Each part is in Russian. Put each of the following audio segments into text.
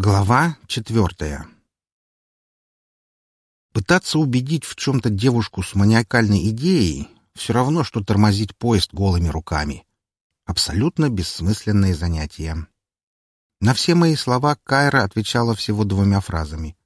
Глава четвертая Пытаться убедить в чем-то девушку с маниакальной идеей — все равно, что тормозить поезд голыми руками. Абсолютно бессмысленное занятие. На все мои слова Кайра отвечала всего двумя фразами.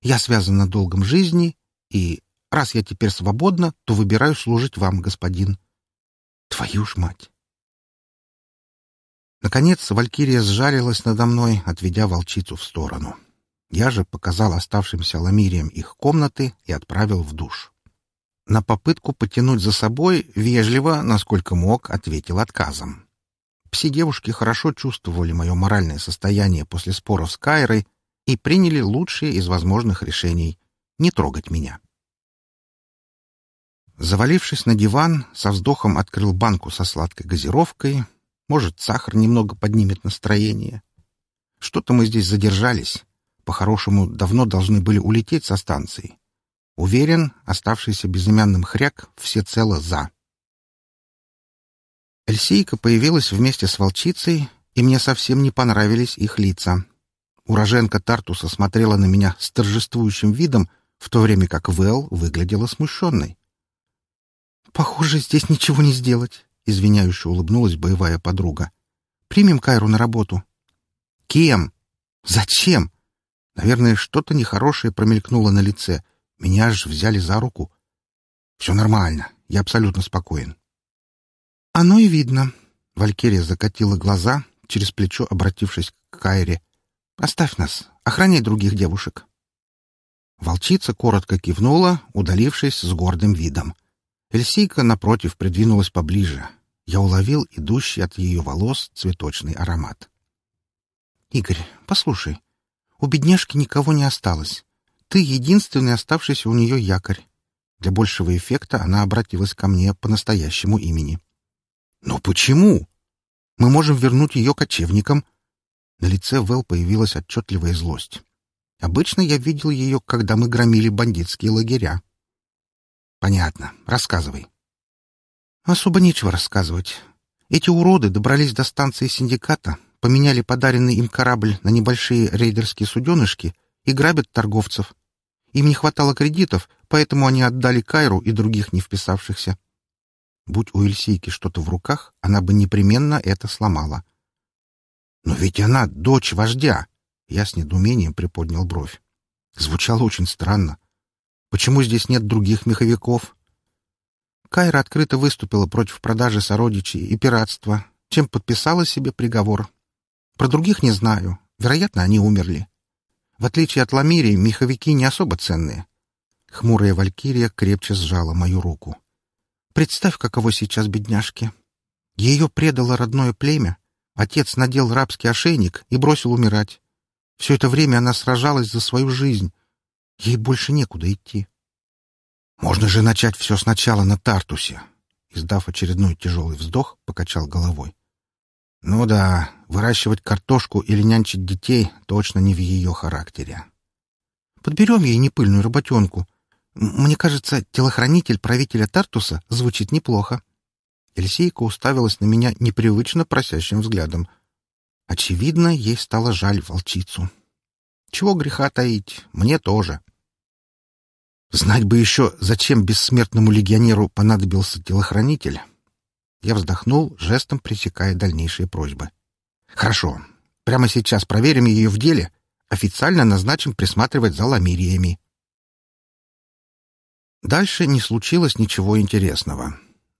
«Я связана долгом жизни» и «Раз я теперь свободна, то выбираю служить вам, господин». Твою ж мать! Наконец Валькирия сжалилась надо мной, отведя волчицу в сторону. Я же показал оставшимся ламириям их комнаты и отправил в душ. На попытку потянуть за собой вежливо, насколько мог, ответил отказом. Все девушки хорошо чувствовали мое моральное состояние после споров с Кайрой и приняли лучшее из возможных решений — не трогать меня. Завалившись на диван, со вздохом открыл банку со сладкой газировкой, может, сахар немного поднимет настроение. Что-то мы здесь задержались. По-хорошему, давно должны были улететь со станции. Уверен, оставшийся безымянным хряк всецело «за». Эльсейка появилась вместе с волчицей, и мне совсем не понравились их лица. Уроженка Тартуса смотрела на меня с торжествующим видом, в то время как Вэл выглядела смущенной. «Похоже, здесь ничего не сделать», — извиняюще улыбнулась боевая подруга. «Примем Кайру на работу». «Кем? Зачем?» Наверное, что-то нехорошее промелькнуло на лице. Меня аж взяли за руку. «Все нормально. Я абсолютно спокоен». «Оно и видно». Валькирия закатила глаза, через плечо обратившись к Кайре. «Оставь нас. Охраняй других девушек». Волчица коротко кивнула, удалившись с гордым видом. Эльсийка, напротив, придвинулась поближе. Я уловил идущий от ее волос цветочный аромат. «Игорь, послушай, у бедняжки никого не осталось. Ты единственный оставшийся у нее якорь». Для большего эффекта она обратилась ко мне по настоящему имени. «Но почему? Мы можем вернуть ее кочевникам». На лице Вэл появилась отчетливая злость. Обычно я видел ее, когда мы громили бандитские лагеря. Понятно. Рассказывай. Особо нечего рассказывать. Эти уроды добрались до станции синдиката, поменяли подаренный им корабль на небольшие рейдерские суденышки и грабят торговцев. Им не хватало кредитов, поэтому они отдали Кайру и других не вписавшихся. Будь у Эльсейки что-то в руках, она бы непременно это сломала. «Но ведь она дочь вождя!» Я с недоумением приподнял бровь. Звучало очень странно. Почему здесь нет других меховиков? Кайра открыто выступила против продажи сородичей и пиратства, чем подписала себе приговор. Про других не знаю. Вероятно, они умерли. В отличие от Ламирии, меховики не особо ценные. Хмурая валькирия крепче сжала мою руку. Представь, каково сейчас бедняжке. Ее предало родное племя. Отец надел рабский ошейник и бросил умирать. Все это время она сражалась за свою жизнь, Ей больше некуда идти. Можно же начать все сначала на Тартусе. Издав очередной тяжелый вздох, покачал головой. Ну да, выращивать картошку или нянчить детей точно не в ее характере. Подберем ей непыльную работенку. Мне кажется, телохранитель правителя Тартуса звучит неплохо. Эльсейка уставилась на меня непривычно просящим взглядом. Очевидно, ей стало жаль волчицу. Чего греха таить, мне тоже. Знать бы еще, зачем бессмертному легионеру понадобился телохранитель. Я вздохнул, жестом пресекая дальнейшие просьбы. Хорошо. Прямо сейчас проверим ее в деле. Официально назначим присматривать за ламириями. Дальше не случилось ничего интересного.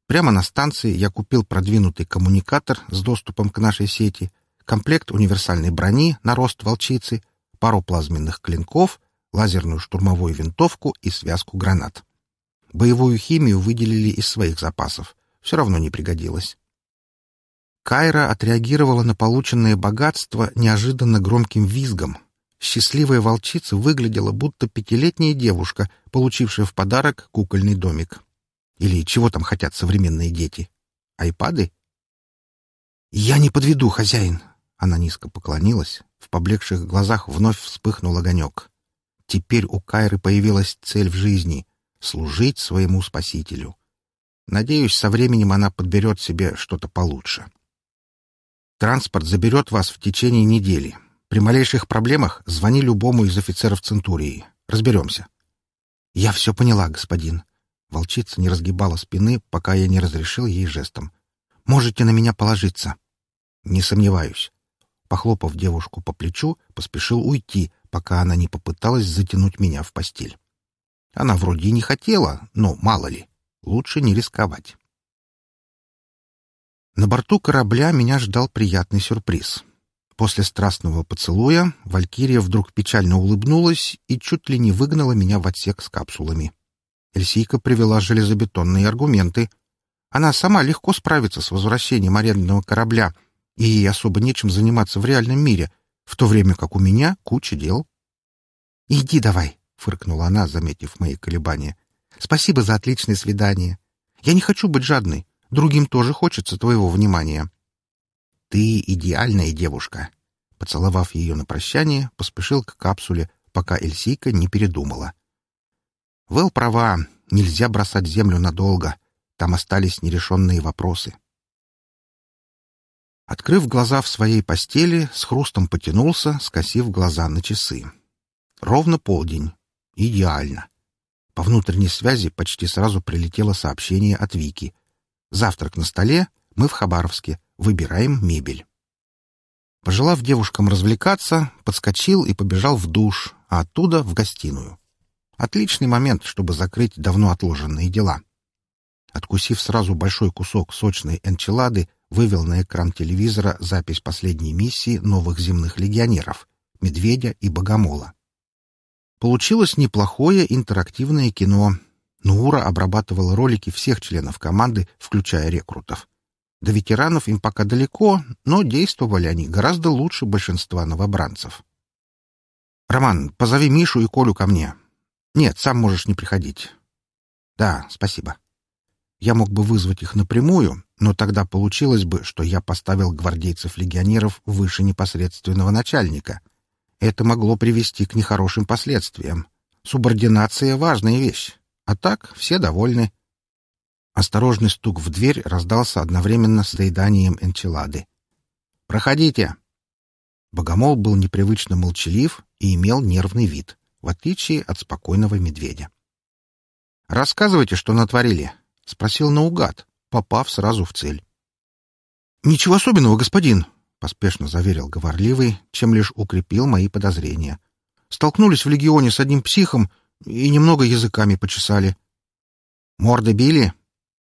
Прямо на станции я купил продвинутый коммуникатор с доступом к нашей сети, комплект универсальной брони на рост волчицы — пару плазменных клинков, лазерную штурмовую винтовку и связку гранат. Боевую химию выделили из своих запасов. Все равно не пригодилось. Кайра отреагировала на полученное богатство неожиданно громким визгом. Счастливая волчица выглядела будто пятилетняя девушка, получившая в подарок кукольный домик. Или чего там хотят современные дети? Айпады? «Я не подведу, хозяин!» Она низко поклонилась, в поблекших глазах вновь вспыхнул огонек. Теперь у Кайры появилась цель в жизни — служить своему спасителю. Надеюсь, со временем она подберет себе что-то получше. Транспорт заберет вас в течение недели. При малейших проблемах звони любому из офицеров Центурии. Разберемся. Я все поняла, господин. Волчица не разгибала спины, пока я не разрешил ей жестом. Можете на меня положиться. Не сомневаюсь. Похлопав девушку по плечу, поспешил уйти, пока она не попыталась затянуть меня в постель. Она вроде и не хотела, но мало ли, лучше не рисковать. На борту корабля меня ждал приятный сюрприз. После страстного поцелуя Валькирия вдруг печально улыбнулась и чуть ли не выгнала меня в отсек с капсулами. Эльсийка привела железобетонные аргументы. Она сама легко справится с возвращением арендного корабля, и ей особо нечем заниматься в реальном мире, в то время как у меня куча дел. «Иди давай», — фыркнула она, заметив мои колебания. «Спасибо за отличное свидание. Я не хочу быть жадной. Другим тоже хочется твоего внимания». «Ты идеальная девушка!» Поцеловав ее на прощание, поспешил к капсуле, пока Эльсийка не передумала. Вэл права, нельзя бросать землю надолго. Там остались нерешенные вопросы. Открыв глаза в своей постели, с хрустом потянулся, скосив глаза на часы. Ровно полдень. Идеально. По внутренней связи почти сразу прилетело сообщение от Вики. Завтрак на столе, мы в Хабаровске. Выбираем мебель. Пожелав девушкам развлекаться, подскочил и побежал в душ, а оттуда в гостиную. Отличный момент, чтобы закрыть давно отложенные дела. Откусив сразу большой кусок сочной энчилады, вывел на экран телевизора запись последней миссии новых земных легионеров — Медведя и Богомола. Получилось неплохое интерактивное кино. Нуура обрабатывала ролики всех членов команды, включая рекрутов. До ветеранов им пока далеко, но действовали они гораздо лучше большинства новобранцев. «Роман, позови Мишу и Колю ко мне. Нет, сам можешь не приходить». «Да, спасибо». Я мог бы вызвать их напрямую, но тогда получилось бы, что я поставил гвардейцев-легионеров выше непосредственного начальника. Это могло привести к нехорошим последствиям. Субординация — важная вещь. А так все довольны. Осторожный стук в дверь раздался одновременно с доеданием энчилады. «Проходите!» Богомол был непривычно молчалив и имел нервный вид, в отличие от спокойного медведя. «Рассказывайте, что натворили», — спросил наугад, попав сразу в цель. «Ничего особенного, господин», — поспешно заверил говорливый, чем лишь укрепил мои подозрения. «Столкнулись в легионе с одним психом и немного языками почесали». «Морды били?»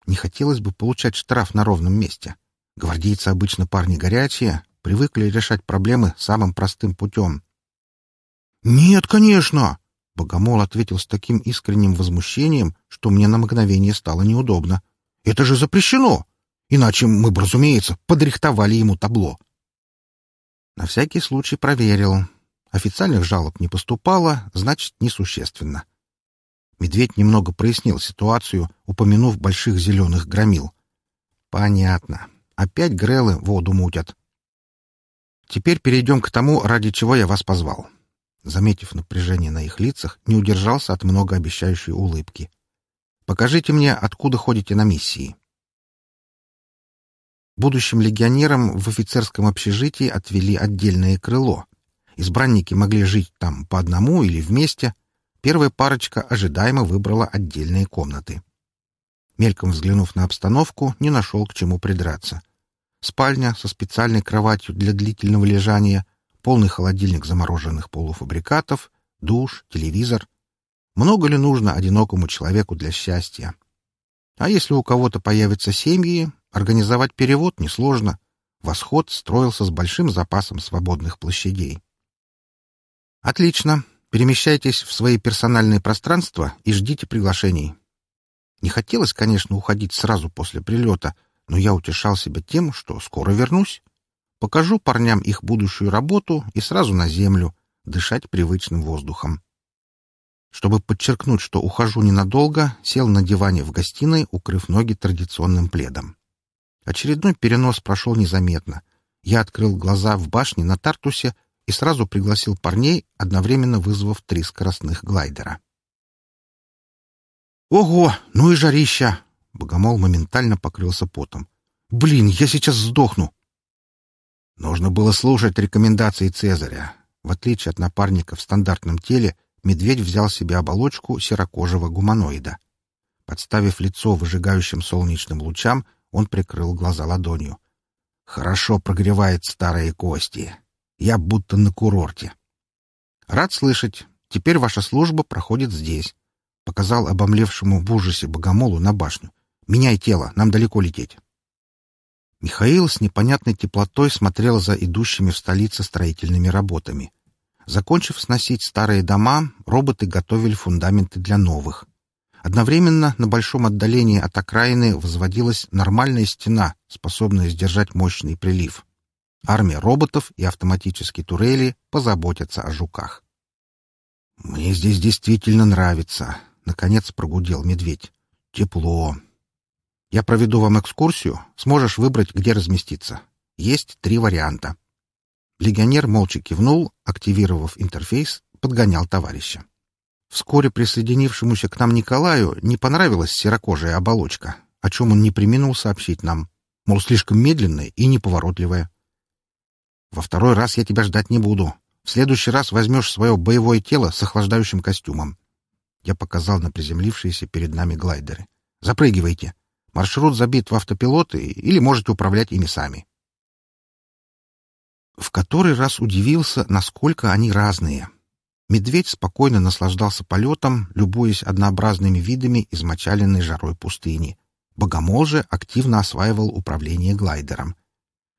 Не хотелось бы получать штраф на ровном месте. Гвардейцы обычно парни горячие, привыкли решать проблемы самым простым путем. «Нет, конечно!» — Богомол ответил с таким искренним возмущением, что мне на мгновение стало неудобно. «Это же запрещено! Иначе мы бы, разумеется, подрихтовали ему табло». На всякий случай проверил. Официальных жалоб не поступало, значит, несущественно. Медведь немного прояснил ситуацию, упомянув больших зеленых громил. Понятно. Опять грелы воду мутят. Теперь перейдем к тому, ради чего я вас позвал. Заметив напряжение на их лицах, не удержался от многообещающей улыбки. Покажите мне, откуда ходите на миссии. Будущим легионерам в офицерском общежитии отвели отдельное крыло. Избранники могли жить там по одному или вместе — Первая парочка ожидаемо выбрала отдельные комнаты. Мельком взглянув на обстановку, не нашел к чему придраться. Спальня со специальной кроватью для длительного лежания, полный холодильник замороженных полуфабрикатов, душ, телевизор. Много ли нужно одинокому человеку для счастья? А если у кого-то появятся семьи, организовать перевод несложно. Восход строился с большим запасом свободных площадей. Отлично. Перемещайтесь в свои персональные пространства и ждите приглашений. Не хотелось, конечно, уходить сразу после прилета, но я утешал себя тем, что скоро вернусь. Покажу парням их будущую работу и сразу на землю, дышать привычным воздухом. Чтобы подчеркнуть, что ухожу ненадолго, сел на диване в гостиной, укрыв ноги традиционным пледом. Очередной перенос прошел незаметно. Я открыл глаза в башне на Тартусе и сразу пригласил парней, одновременно вызвав три скоростных глайдера. «Ого! Ну и жарища!» Богомол моментально покрылся потом. «Блин, я сейчас сдохну!» Нужно было слушать рекомендации Цезаря. В отличие от напарника в стандартном теле, медведь взял себе оболочку серокожего гуманоида. Подставив лицо выжигающим солнечным лучам, он прикрыл глаза ладонью. «Хорошо прогревает старые кости. Я будто на курорте». «Рад слышать. Теперь ваша служба проходит здесь», — показал обомлевшему в ужасе богомолу на башню. «Меняй тело, нам далеко лететь». Михаил с непонятной теплотой смотрел за идущими в столице строительными работами. Закончив сносить старые дома, роботы готовили фундаменты для новых. Одновременно на большом отдалении от окраины возводилась нормальная стена, способная сдержать мощный прилив. Армия роботов и автоматические турели позаботятся о жуках. «Мне здесь действительно нравится», — наконец прогудел медведь. «Тепло. Я проведу вам экскурсию, сможешь выбрать, где разместиться. Есть три варианта». Легионер молча кивнул, активировав интерфейс, подгонял товарища. Вскоре присоединившемуся к нам Николаю не понравилась серокожая оболочка, о чем он не приминул сообщить нам, мол, слишком медленная и неповоротливая. «Во второй раз я тебя ждать не буду. В следующий раз возьмешь свое боевое тело с охлаждающим костюмом». Я показал на приземлившиеся перед нами глайдеры. «Запрыгивайте. Маршрут забит в автопилоты или можете управлять ими сами». В который раз удивился, насколько они разные — Медведь спокойно наслаждался полетом, любуясь однообразными видами измочаленной жарой пустыни. Богомол же активно осваивал управление глайдером.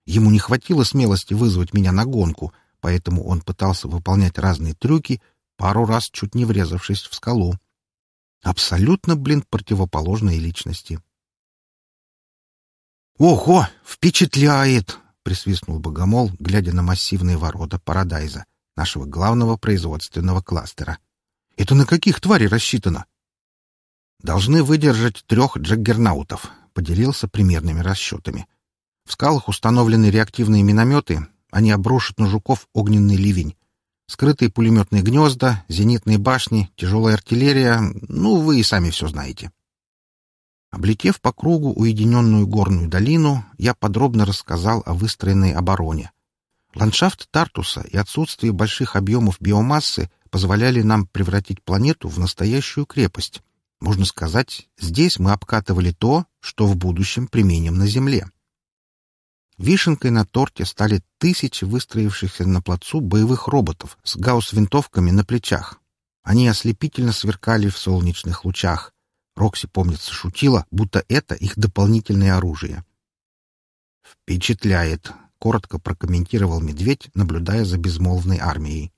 Ему не хватило смелости вызвать меня на гонку, поэтому он пытался выполнять разные трюки, пару раз чуть не врезавшись в скалу. Абсолютно, блин, противоположные личности. «Ого! Впечатляет!» — присвистнул Богомол, глядя на массивные ворота Парадайза нашего главного производственного кластера. Это на каких тварей рассчитано? Должны выдержать трех джаггернаутов, поделился примерными расчетами. В скалах установлены реактивные минометы, они обрушат на жуков огненный ливень. Скрытые пулеметные гнезда, зенитные башни, тяжелая артиллерия, ну, вы и сами все знаете. Облетев по кругу уединенную горную долину, я подробно рассказал о выстроенной обороне. Ландшафт Тартуса и отсутствие больших объемов биомассы позволяли нам превратить планету в настоящую крепость. Можно сказать, здесь мы обкатывали то, что в будущем применим на Земле. Вишенкой на торте стали тысячи выстроившихся на плацу боевых роботов с гаусс-винтовками на плечах. Они ослепительно сверкали в солнечных лучах. Рокси, помнится, шутила, будто это их дополнительное оружие. «Впечатляет», — коротко прокомментировал медведь, наблюдая за безмолвной армией.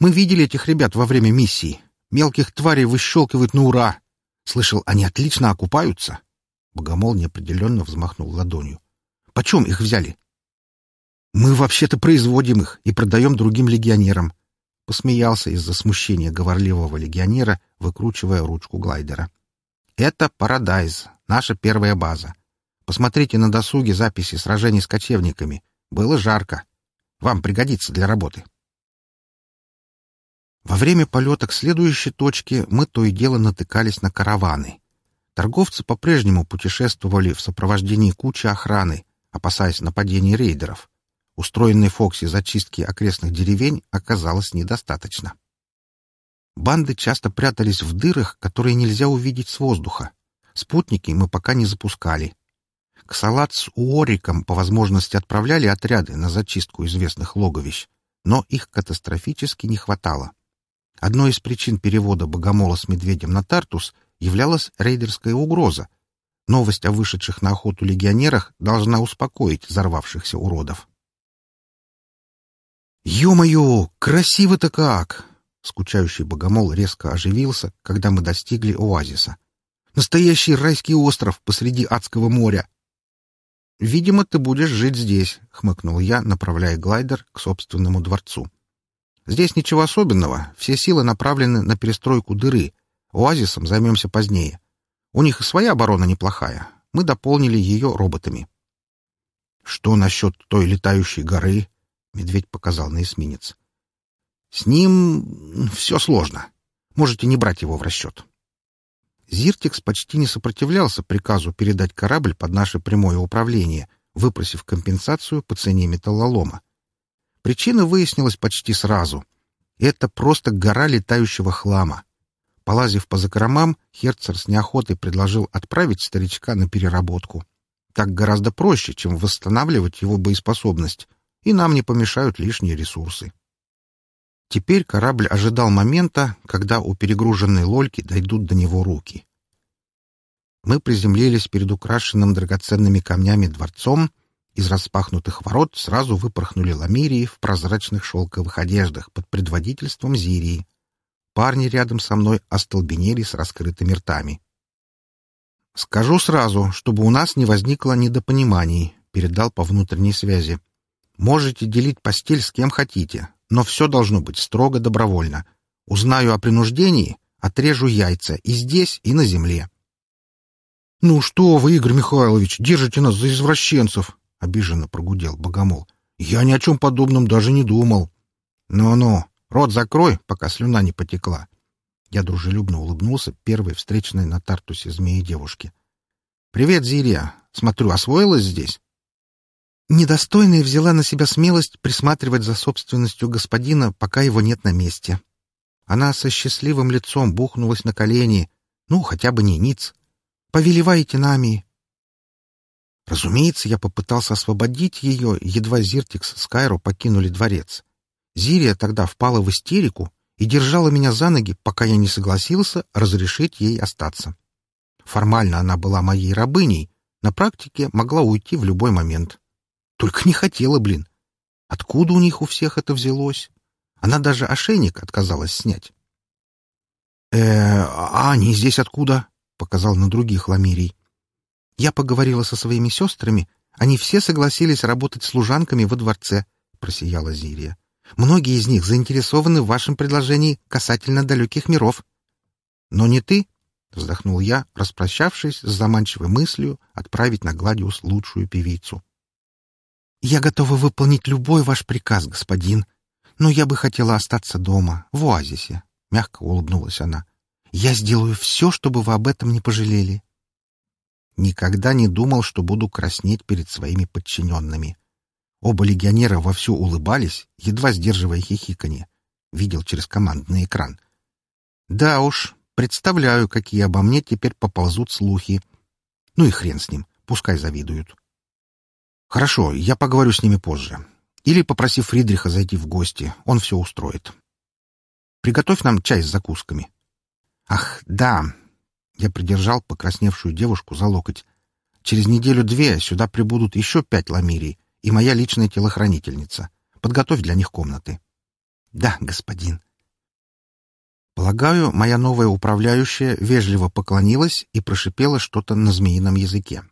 «Мы видели этих ребят во время миссии. Мелких тварей выщелкивают на ура. Слышал, они отлично окупаются». Богомол неопределенно взмахнул ладонью. «Почем их взяли?» «Мы вообще-то производим их и продаем другим легионерам», — посмеялся из-за смущения говорливого легионера, выкручивая ручку глайдера. «Это Парадайз, наша первая база. Посмотрите на досуге записи сражений с кочевниками. Было жарко. Вам пригодится для работы. Во время полета к следующей точке мы то и дело натыкались на караваны. Торговцы по-прежнему путешествовали в сопровождении кучи охраны, опасаясь нападений рейдеров. Устроенной Фокси зачистки окрестных деревень оказалось недостаточно. Банды часто прятались в дырах, которые нельзя увидеть с воздуха. Спутники мы пока не запускали. К Салат с Уориком по возможности отправляли отряды на зачистку известных логовищ, но их катастрофически не хватало. Одной из причин перевода богомола с медведем на Тартус являлась рейдерская угроза. Новость о вышедших на охоту легионерах должна успокоить взорвавшихся уродов. «Ё-моё, красиво-то как!» Скучающий богомол резко оживился, когда мы достигли оазиса. «Настоящий райский остров посреди адского моря!» «Видимо, ты будешь жить здесь», — хмыкнул я, направляя глайдер к собственному дворцу. «Здесь ничего особенного, все силы направлены на перестройку дыры. Оазисом займемся позднее. У них и своя оборона неплохая. Мы дополнили ее роботами». «Что насчет той летающей горы?» — медведь показал на эсминец. «С ним все сложно. Можете не брать его в расчет». Зиртикс почти не сопротивлялся приказу передать корабль под наше прямое управление. выпросив компенсацию по цене металлолома. Причина выяснилась почти сразу. Это просто гора летающего хлама. Полазив по закромам, Херцер с неохотой предложил отправить старичка на переработку. Так гораздо проще, чем восстанавливать его боеспособность, и нам не помешают лишние ресурсы. Теперь корабль ожидал момента, когда у перегруженной лольки дойдут до него руки. Мы приземлились перед украшенным драгоценными камнями дворцом, из распахнутых ворот сразу выпорхнули ламирии в прозрачных шелковых одеждах под предводительством Зирии. Парни рядом со мной остолбенели с раскрытыми ртами. «Скажу сразу, чтобы у нас не возникло недопониманий», — передал по внутренней связи. «Можете делить постель с кем хотите, но все должно быть строго добровольно. Узнаю о принуждении, отрежу яйца и здесь, и на земле». «Ну что вы, Игорь Михайлович, держите нас за извращенцев!» — обиженно прогудел Богомол. «Я ни о чем подобном даже не думал». «Ну-ну, рот закрой, пока слюна не потекла». Я дружелюбно улыбнулся первой встречной на Тартусе змеи девушке. «Привет, Зирия. Смотрю, освоилась здесь?» Недостойная взяла на себя смелость присматривать за собственностью господина, пока его нет на месте. Она со счастливым лицом бухнулась на колени. Ну, хотя бы не ниц. «Повелевайте нами!» Разумеется, я попытался освободить ее, едва Зиртикс с Кайро покинули дворец. Зирия тогда впала в истерику, и держала меня за ноги, пока я не согласился разрешить ей остаться. Формально она была моей рабыней, на практике могла уйти в любой момент. Только не хотела, блин. Откуда у них у всех это взялось? Она даже ошейник отказалась снять. э а они здесь откуда?» — показал на других ламирий. «Я поговорила со своими сестрами. Они все согласились работать служанками во дворце», — просияла Зирия. Многие из них заинтересованы в вашем предложении касательно далеких миров. Но не ты, — вздохнул я, распрощавшись с заманчивой мыслью отправить на Гладиус лучшую певицу. «Я готова выполнить любой ваш приказ, господин, но я бы хотела остаться дома, в оазисе», — мягко улыбнулась она. «Я сделаю все, чтобы вы об этом не пожалели». Никогда не думал, что буду краснеть перед своими подчиненными. Оба легионера вовсю улыбались, едва сдерживая хихиканье. Видел через командный экран. Да уж, представляю, какие обо мне теперь поползут слухи. Ну и хрен с ним, пускай завидуют. Хорошо, я поговорю с ними позже. Или попроси Фридриха зайти в гости, он все устроит. Приготовь нам чай с закусками. Ах, да. Я придержал покрасневшую девушку за локоть. Через неделю-две сюда прибудут еще пять ламирий, и моя личная телохранительница. Подготовь для них комнаты. Да, господин. Полагаю, моя новая управляющая вежливо поклонилась и прошипела что-то на змеином языке.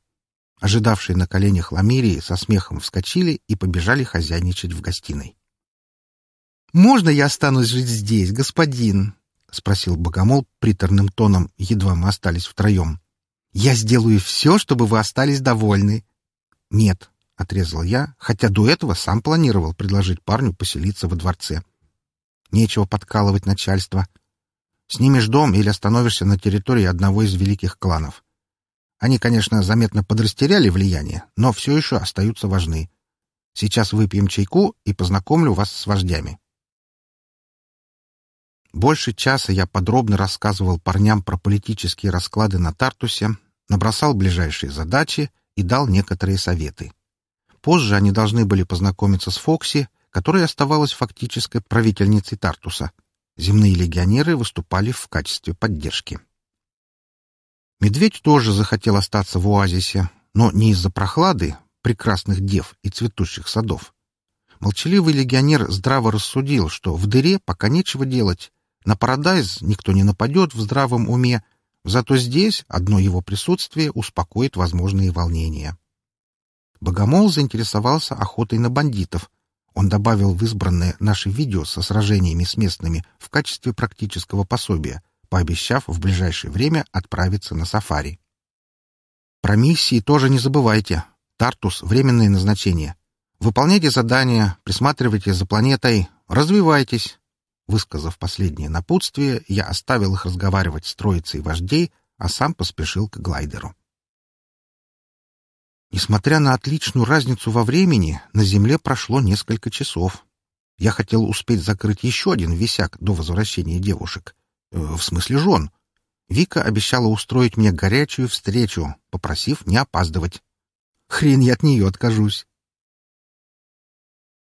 Ожидавшие на коленях ламирии со смехом вскочили и побежали хозяйничать в гостиной. «Можно я останусь жить здесь, господин?» — спросил Богомол приторным тоном, едва мы остались втроем. «Я сделаю все, чтобы вы остались довольны». «Нет», — отрезал я, хотя до этого сам планировал предложить парню поселиться во дворце. Нечего подкалывать начальство. Снимешь дом или остановишься на территории одного из великих кланов. Они, конечно, заметно подрастеряли влияние, но все еще остаются важны. Сейчас выпьем чайку и познакомлю вас с вождями. Больше часа я подробно рассказывал парням про политические расклады на Тартусе, набросал ближайшие задачи и дал некоторые советы. Позже они должны были познакомиться с Фокси, которая оставалась фактической правительницей Тартуса. Земные легионеры выступали в качестве поддержки. Медведь тоже захотел остаться в оазисе, но не из-за прохлады, прекрасных дев и цветущих садов. Молчаливый легионер здраво рассудил, что в дыре пока нечего делать. На Парадайз никто не нападет в здравом уме, зато здесь одно его присутствие успокоит возможные волнения. Богомол заинтересовался охотой на бандитов. Он добавил в избранное наше видео со сражениями с местными в качестве практического пособия, пообещав в ближайшее время отправиться на сафари. Про миссии тоже не забывайте. Тартус — временное назначение. Выполняйте задания, присматривайте за планетой, развивайтесь. Высказав последнее напутствие, я оставил их разговаривать с троицей вождей, а сам поспешил к глайдеру. Несмотря на отличную разницу во времени, на Земле прошло несколько часов. Я хотел успеть закрыть еще один висяк до возвращения девушек. Э, в смысле жен. Вика обещала устроить мне горячую встречу, попросив не опаздывать. Хрен я от нее откажусь.